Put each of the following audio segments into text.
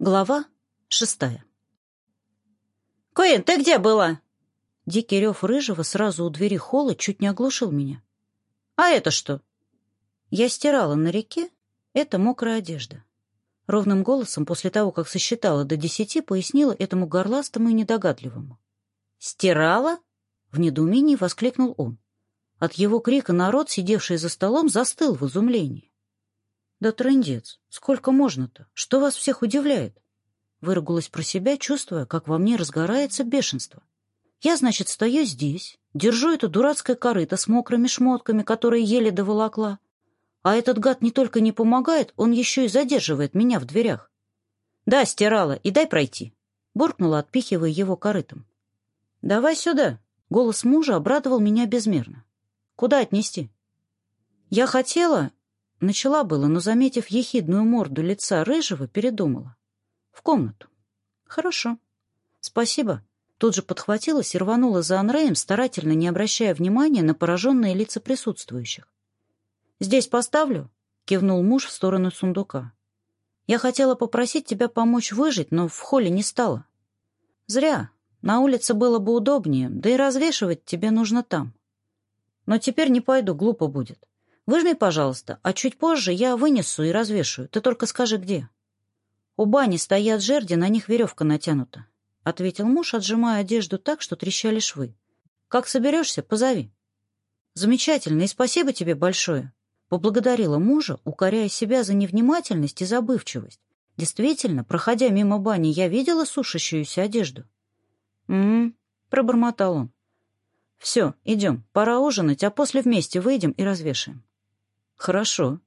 Глава шестая. «Куин, ты где была?» Дикий рев Рыжего сразу у двери холла чуть не оглушил меня. «А это что?» Я стирала на реке. Это мокрая одежда. Ровным голосом, после того, как сосчитала до десяти, пояснила этому горластому и недогадливому. «Стирала?» — в недоумении воскликнул он. От его крика народ, сидевший за столом, застыл в изумлении. «Да трындец! Сколько можно-то? Что вас всех удивляет?» Выругалась про себя, чувствуя, как во мне разгорается бешенство. «Я, значит, стою здесь, держу это дурацкое корыто с мокрыми шмотками, которые еле доволокла. А этот гад не только не помогает, он еще и задерживает меня в дверях. «Да, стирала, и дай пройти», — буркнула, отпихивая его корытом. «Давай сюда», — голос мужа обрадовал меня безмерно. «Куда отнести?» Я хотела, Начала было, но, заметив ехидную морду лица рыжего, передумала. «В комнату». «Хорошо». «Спасибо». Тут же подхватилась и рванула за Анреем, старательно не обращая внимания на пораженные лица присутствующих. «Здесь поставлю?» — кивнул муж в сторону сундука. «Я хотела попросить тебя помочь выжить, но в холле не стало». «Зря. На улице было бы удобнее, да и развешивать тебе нужно там. Но теперь не пойду, глупо будет. Выжми, пожалуйста, а чуть позже я вынесу и развешаю. Ты только скажи, где». «У бани стоят жерди, на них веревка натянута», — ответил муж, отжимая одежду так, что трещали швы. «Как соберешься, позови». «Замечательно, и спасибо тебе большое», — поблагодарила мужа, укоряя себя за невнимательность и забывчивость. Действительно, проходя мимо бани, я видела сушащуюся одежду. м пробормотал он. «Все, идем, пора ужинать, а после вместе выйдем и развешаем». «Хорошо».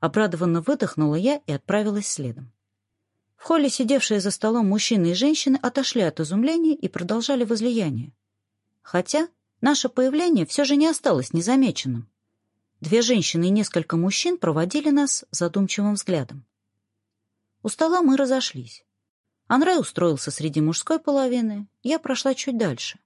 Обрадованно выдохнула я и отправилась следом. В холле сидевшие за столом мужчины и женщины отошли от изумления и продолжали возлияние. Хотя наше появление все же не осталось незамеченным. Две женщины и несколько мужчин проводили нас задумчивым взглядом. У стола мы разошлись. Андрей устроился среди мужской половины, я прошла чуть дальше.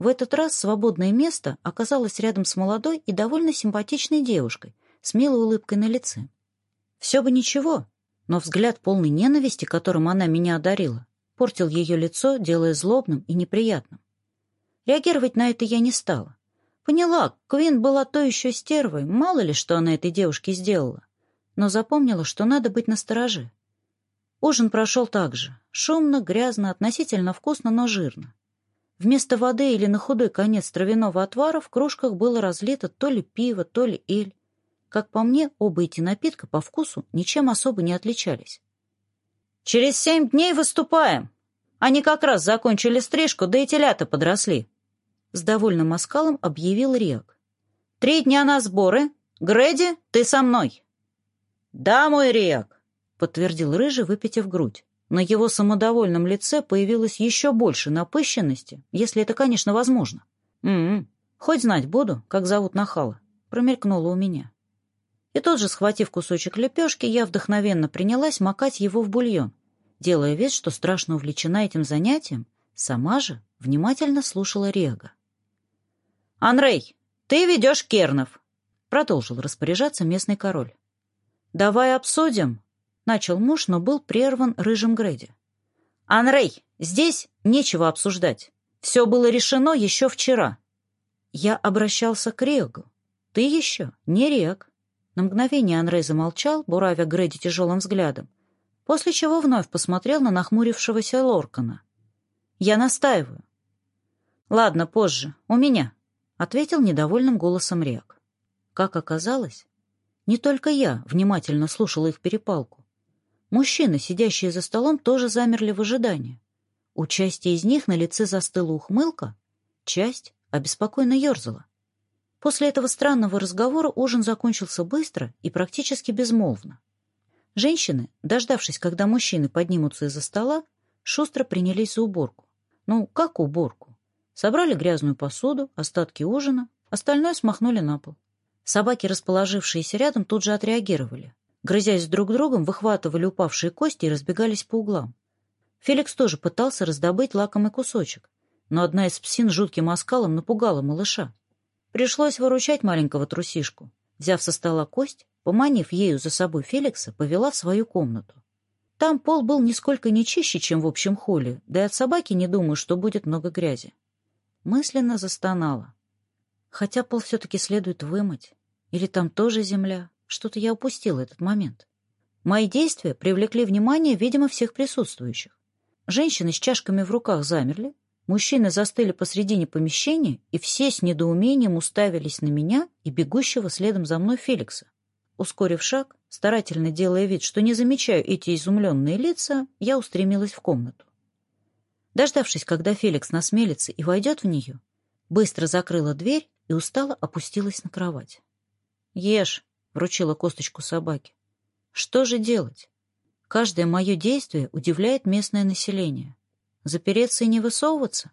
В этот раз свободное место оказалось рядом с молодой и довольно симпатичной девушкой, с милой улыбкой на лице. Все бы ничего, но взгляд полный ненависти, которым она меня одарила, портил ее лицо, делая злобным и неприятным. Реагировать на это я не стала. Поняла, Квин была то еще стервой, мало ли, что она этой девушке сделала. Но запомнила, что надо быть настороже. Ужин прошел так же. Шумно, грязно, относительно вкусно, но жирно. Вместо воды или на худой конец травяного отвара в кружках было разлито то ли пиво, то ли эль. Как по мне, оба эти напитка по вкусу ничем особо не отличались. «Через семь дней выступаем! Они как раз закончили стрижку, да и телята подросли!» С довольным оскалом объявил Риак. «Три дня на сборы. Грэди, ты со мной!» «Да, мой Риак!» — подтвердил Рыжий, выпитив грудь. На его самодовольном лице появилось еще больше напыщенности, если это, конечно, возможно. «М-м, хоть знать буду, как зовут Нахала», — промелькнуло у меня. И тот же, схватив кусочек лепешки, я вдохновенно принялась макать его в бульон, делая вид, что страшно увлечена этим занятием, сама же внимательно слушала Рега. «Анрей, ты ведешь Кернов!» — продолжил распоряжаться местный король. «Давай обсудим!» — начал муж, но был прерван рыжим Греди. «Анрей, здесь нечего обсуждать. Все было решено еще вчера». Я обращался к Регу. «Ты еще не Рег». На мгновение Андрей замолчал, буравя Грэди тяжелым взглядом, после чего вновь посмотрел на нахмурившегося Лоркана. «Я настаиваю». «Ладно, позже. У меня», — ответил недовольным голосом Рек. Как оказалось, не только я внимательно слушал их перепалку. Мужчины, сидящие за столом, тоже замерли в ожидании. У части из них на лице застыла ухмылка, часть обеспокоенно ерзала. После этого странного разговора ужин закончился быстро и практически безмолвно. Женщины, дождавшись, когда мужчины поднимутся из-за стола, шустро принялись за уборку. Ну, как уборку? Собрали грязную посуду, остатки ужина, остальное смахнули на пол. Собаки, расположившиеся рядом, тут же отреагировали. Грызясь друг другом, выхватывали упавшие кости и разбегались по углам. Феликс тоже пытался раздобыть лакомый кусочек, но одна из псин жутким оскалом напугала малыша. Пришлось выручать маленького трусишку. Взяв со стола кость, поманив ею за собой Феликса, повела в свою комнату. Там пол был нисколько не чище, чем в общем холле, да и от собаки не думаю, что будет много грязи. Мысленно застонала. Хотя пол все-таки следует вымыть. Или там тоже земля. Что-то я упустила этот момент. Мои действия привлекли внимание, видимо, всех присутствующих. Женщины с чашками в руках замерли, Мужчины застыли посредине помещения, и все с недоумением уставились на меня и бегущего следом за мной Феликса. Ускорив шаг, старательно делая вид, что не замечаю эти изумленные лица, я устремилась в комнату. Дождавшись, когда Феликс насмелится и войдет в нее, быстро закрыла дверь и устало опустилась на кровать. «Ешь», — вручила косточку собаке. «Что же делать? Каждое мое действие удивляет местное население. Запереться и не высовываться?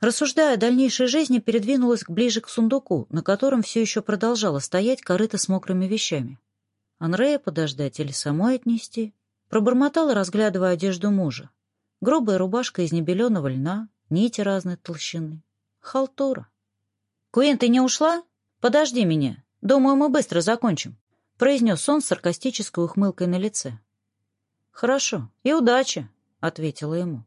Рассуждая о дальнейшей жизни, передвинулась ближе к сундуку, на котором все еще продолжала стоять корыто с мокрыми вещами. Анрея подождать или самой отнести? Пробормотала, разглядывая одежду мужа. Грубая рубашка из небеленого льна, нити разной толщины. Халтура. «Куин, ты не ушла? Подожди меня. Думаю, мы быстро закончим», — произнес он с саркастической ухмылкой на лице. «Хорошо. И удачи», — ответила ему.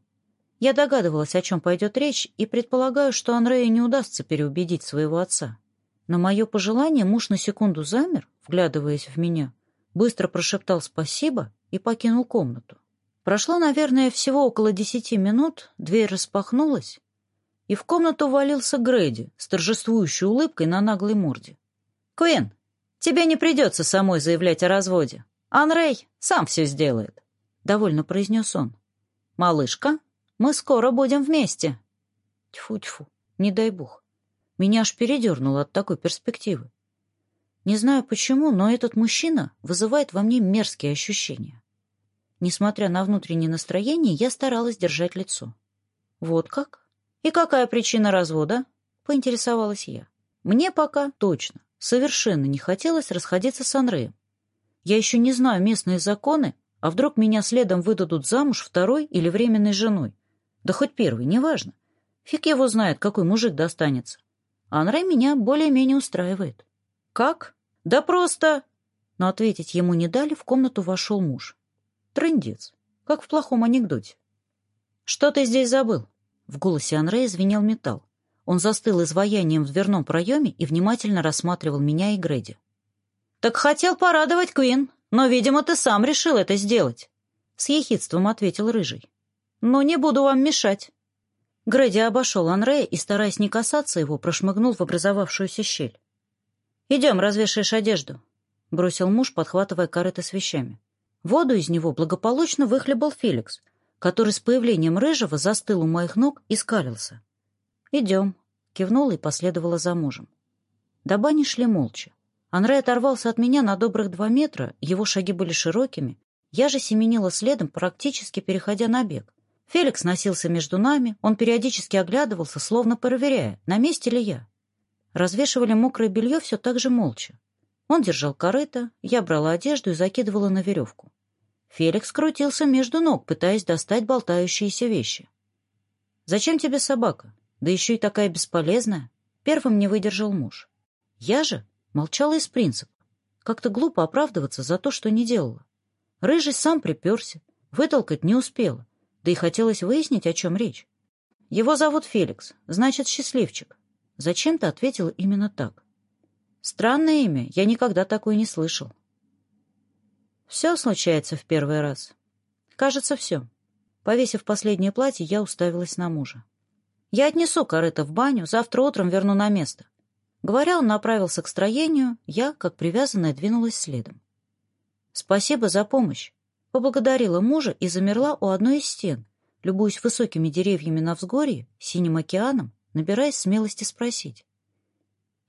Я догадывалась, о чем пойдет речь, и предполагаю, что Анрею не удастся переубедить своего отца. На мое пожелание муж на секунду замер, вглядываясь в меня, быстро прошептал «спасибо» и покинул комнату. Прошло, наверное, всего около десяти минут, дверь распахнулась, и в комнату валился Грейди с торжествующей улыбкой на наглой морде. «Куин, тебе не придется самой заявлять о разводе. Анрей сам все сделает», — довольно произнес он. «Малышка, мы скоро будем вместе. Тьфу-тьфу, не дай бог. Меня аж передернуло от такой перспективы. Не знаю почему, но этот мужчина вызывает во мне мерзкие ощущения. Несмотря на внутреннее настроение, я старалась держать лицо. Вот как? И какая причина развода? Поинтересовалась я. Мне пока точно совершенно не хотелось расходиться с Андреем. Я еще не знаю местные законы, а вдруг меня следом выдадут замуж второй или временной женой, да хоть первый, неважно. Фиг его знает, какой мужик достанется. А Анрей меня более-менее устраивает. Как? Да просто... Но ответить ему не дали, в комнату вошел муж. Трындец. Как в плохом анекдоте. Что ты здесь забыл? В голосе Анрея звенел металл. Он застыл изваянием в дверном проеме и внимательно рассматривал меня и Греди. «Так хотел порадовать Квин, но, видимо, ты сам решил это сделать», — с ехидством ответил Рыжий но не буду вам мешать». Грэди обошел Анрея и, стараясь не касаться его, прошмыгнул в образовавшуюся щель. «Идем, развешаешь одежду», — бросил муж, подхватывая корыто с вещами. Воду из него благополучно выхлебал Феликс, который с появлением Рыжего застыл у моих ног и скалился. «Идем», — кивнула и последовала за мужем. До бани шли молча. Анрей оторвался от меня на добрых два метра, его шаги были широкими, я же семенила следом, практически переходя на бег. Феликс носился между нами, он периодически оглядывался, словно проверяя, на месте ли я. Развешивали мокрое белье все так же молча. Он держал корыто, я брала одежду и закидывала на веревку. Феликс крутился между ног, пытаясь достать болтающиеся вещи. «Зачем тебе собака? Да еще и такая бесполезная!» Первым не выдержал муж. Я же молчала из принципа. Как-то глупо оправдываться за то, что не делала. Рыжий сам приперся, вытолкать не успела, да и хотелось выяснить, о чем речь. Его зовут Феликс, значит, счастливчик. Зачем-то ответил именно так. Странное имя, я никогда такое не слышал. Все случается в первый раз. Кажется, все. Повесив последнее платье, я уставилась на мужа. Я отнесу корыто в баню, завтра утром верну на место. Говоря, он направился к строению, я, как привязанная, двинулась следом. «Спасибо за помощь», поблагодарила мужа и замерла у одной из стен, любуясь высокими деревьями на взгорье, синим океаном, набираясь смелости спросить.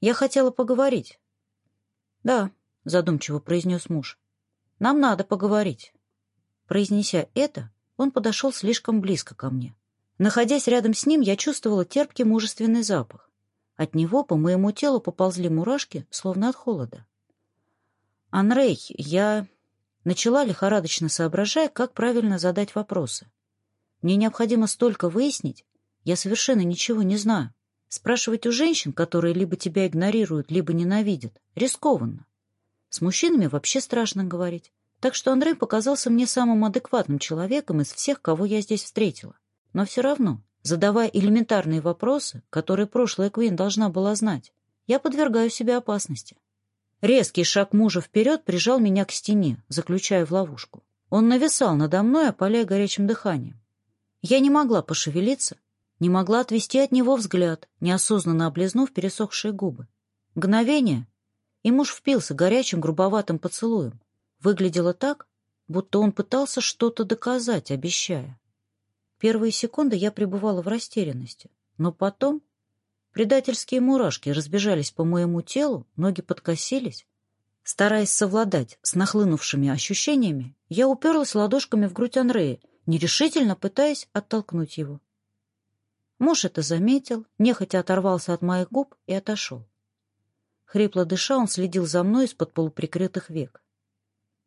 «Я хотела поговорить». «Да», — задумчиво произнес муж. «Нам надо поговорить». Произнеся это, он подошел слишком близко ко мне. Находясь рядом с ним, я чувствовала терпкий мужественный запах. От него по моему телу поползли мурашки, словно от холода. «Анрей, я...» Начала лихорадочно соображая, как правильно задать вопросы. Мне необходимо столько выяснить, я совершенно ничего не знаю. Спрашивать у женщин, которые либо тебя игнорируют, либо ненавидят, рискованно. С мужчинами вообще страшно говорить. Так что Андрей показался мне самым адекватным человеком из всех, кого я здесь встретила. Но все равно, задавая элементарные вопросы, которые прошлая Квин должна была знать, я подвергаю себя опасности. Резкий шаг мужа вперед прижал меня к стене, заключая в ловушку. Он нависал надо мной, опаляя горячим дыханием. Я не могла пошевелиться, не могла отвести от него взгляд, неосознанно облизнув пересохшие губы. Мгновение, и муж впился горячим грубоватым поцелуем. Выглядело так, будто он пытался что-то доказать, обещая. Первые секунды я пребывала в растерянности, но потом Предательские мурашки разбежались по моему телу, ноги подкосились. Стараясь совладать с нахлынувшими ощущениями, я уперлась ладошками в грудь Анрея, нерешительно пытаясь оттолкнуть его. Муж это заметил, нехотя оторвался от моих губ и отошел. Хрипло дыша, он следил за мной из-под полуприкрытых век.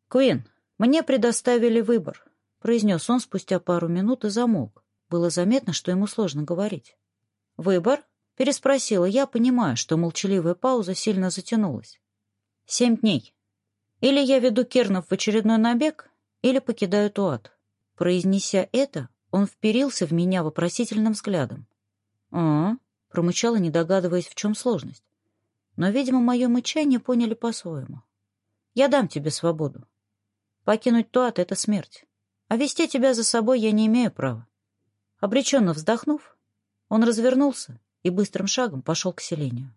«Куин, мне предоставили выбор», — произнес он спустя пару минут и замолк. Было заметно, что ему сложно говорить. «Выбор Переспросила я, понимая, что молчаливая пауза сильно затянулась. «Семь дней. Или я веду Кернов в очередной набег, или покидаю Туат». Произнеся это, он вперился в меня вопросительным взглядом. «А?» — промычала, не догадываясь, в чем сложность. Но, видимо, мое мычание поняли по-своему. «Я дам тебе свободу. Покинуть Туат — это смерть. А вести тебя за собой я не имею права». Обреченно вздохнув, он развернулся и быстрым шагом пошел к селению.